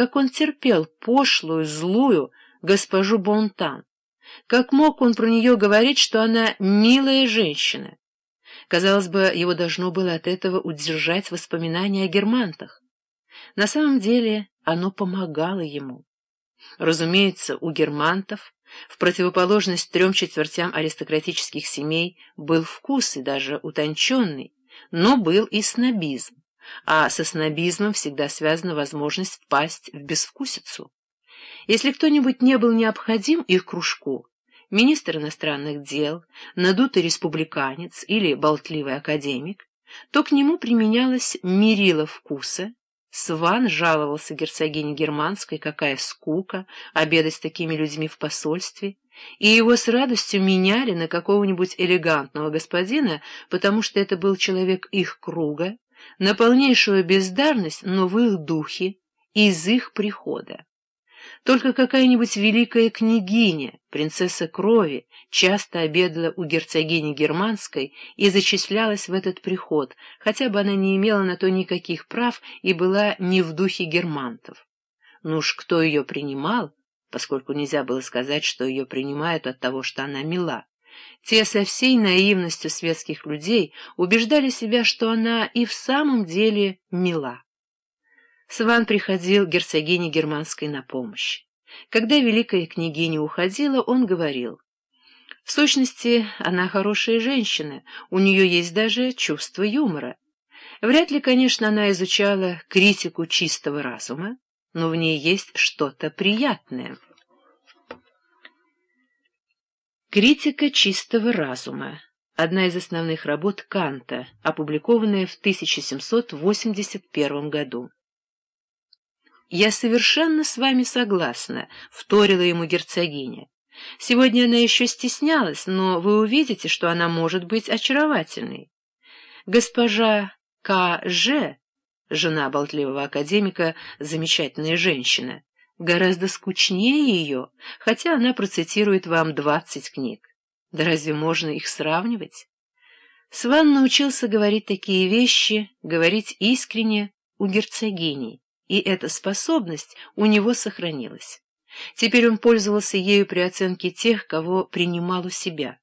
как он терпел пошлую, злую госпожу Бонтан. Как мог он про нее говорить, что она милая женщина? Казалось бы, его должно было от этого удержать воспоминания о германтах. На самом деле оно помогало ему. Разумеется, у германтов, в противоположность трем четвертям аристократических семей, был вкус и даже утонченный, но был и снобизм, а со снобизмом всегда связана возможность впасть в безвкусицу. Если кто-нибудь не был необходим их кружку, министр иностранных дел, надутый республиканец или болтливый академик, то к нему применялось мерило вкуса. Сван жаловался герцогине Германской, какая скука обедать с такими людьми в посольстве, и его с радостью меняли на какого-нибудь элегантного господина, потому что это был человек их круга, на полнейшую бездарность, но в их духе, из их прихода. Только какая-нибудь великая княгиня, принцесса крови, часто обедала у герцогини Германской и зачислялась в этот приход, хотя бы она не имела на то никаких прав и была не в духе германтов. Ну уж кто ее принимал, поскольку нельзя было сказать, что ее принимают от того, что она мила, те со всей наивностью светских людей убеждали себя, что она и в самом деле мила. Сван приходил герцогине Германской на помощь. Когда великая княгиня уходила, он говорил, «В сущности, она хорошая женщина, у нее есть даже чувство юмора. Вряд ли, конечно, она изучала критику чистого разума, но в ней есть что-то приятное». Критика чистого разума. Одна из основных работ Канта, опубликованная в 1781 году. «Я совершенно с вами согласна», — вторила ему герцогиня. «Сегодня она еще стеснялась, но вы увидите, что она может быть очаровательной. Госпожа К. Ж., жена болтливого академика, замечательная женщина, гораздо скучнее ее, хотя она процитирует вам двадцать книг. Да разве можно их сравнивать? Сван научился говорить такие вещи, говорить искренне у герцогини и эта способность у него сохранилась. Теперь он пользовался ею при оценке тех, кого принимал у себя.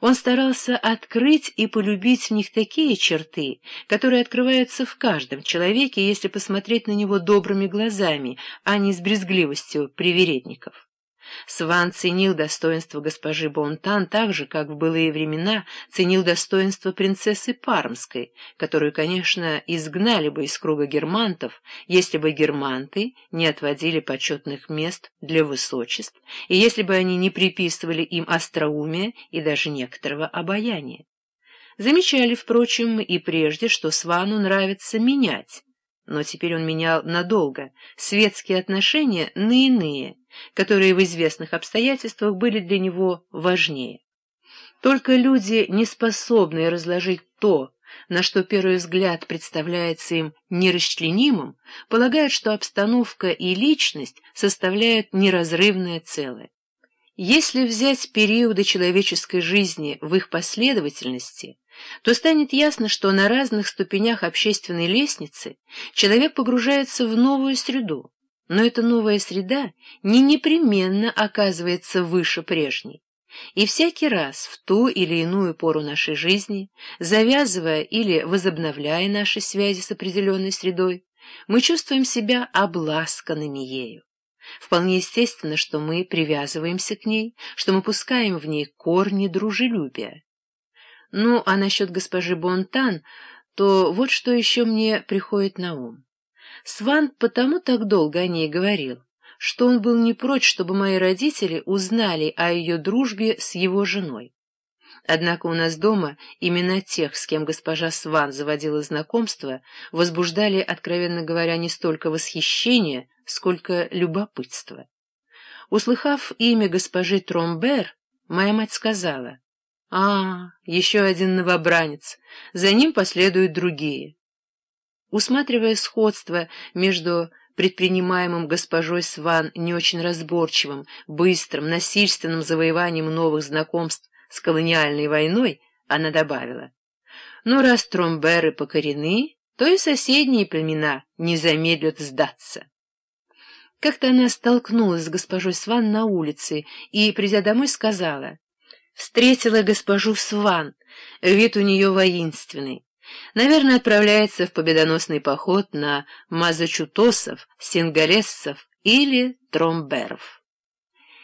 Он старался открыть и полюбить в них такие черты, которые открываются в каждом человеке, если посмотреть на него добрыми глазами, а не с брезгливостью привередников. Сван ценил достоинство госпожи Бонтан так же, как в былые времена ценил достоинство принцессы Пармской, которую, конечно, изгнали бы из круга германтов, если бы германты не отводили почетных мест для высочеств, и если бы они не приписывали им остроумия и даже некоторого обаяния. Замечали, впрочем, и прежде, что Свану нравится менять, но теперь он менял надолго светские отношения на иные, которые в известных обстоятельствах были для него важнее. Только люди, не способные разложить то, на что первый взгляд представляется им нерасчленимым, полагают, что обстановка и личность составляют неразрывное целое. Если взять периоды человеческой жизни в их последовательности, то станет ясно, что на разных ступенях общественной лестницы человек погружается в новую среду, но эта новая среда не непременно оказывается выше прежней. И всякий раз в ту или иную пору нашей жизни, завязывая или возобновляя наши связи с определенной средой, мы чувствуем себя обласканными ею. Вполне естественно, что мы привязываемся к ней, что мы пускаем в ней корни дружелюбия. Ну, а насчет госпожи Бонтан, то вот что еще мне приходит на ум. Сван потому так долго о ней говорил, что он был не прочь, чтобы мои родители узнали о ее дружбе с его женой. Однако у нас дома имена тех, с кем госпожа Сван заводила знакомство, возбуждали, откровенно говоря, не столько восхищение, сколько любопытство. Услыхав имя госпожи Тромбер, моя мать сказала, «А, еще один новобранец, за ним последуют другие». Усматривая сходство между предпринимаемым госпожой Сван не очень разборчивым, быстрым, насильственным завоеванием новых знакомств с колониальной войной, она добавила, «Ну, раз тромберы покорены, то и соседние племена не замедлят сдаться». Как-то она столкнулась с госпожой Сван на улице и, придя домой, сказала, «Встретила госпожу Сван, вид у нее воинственный. Наверное, отправляется в победоносный поход на мазачутосов, сингалесцев или тромберов».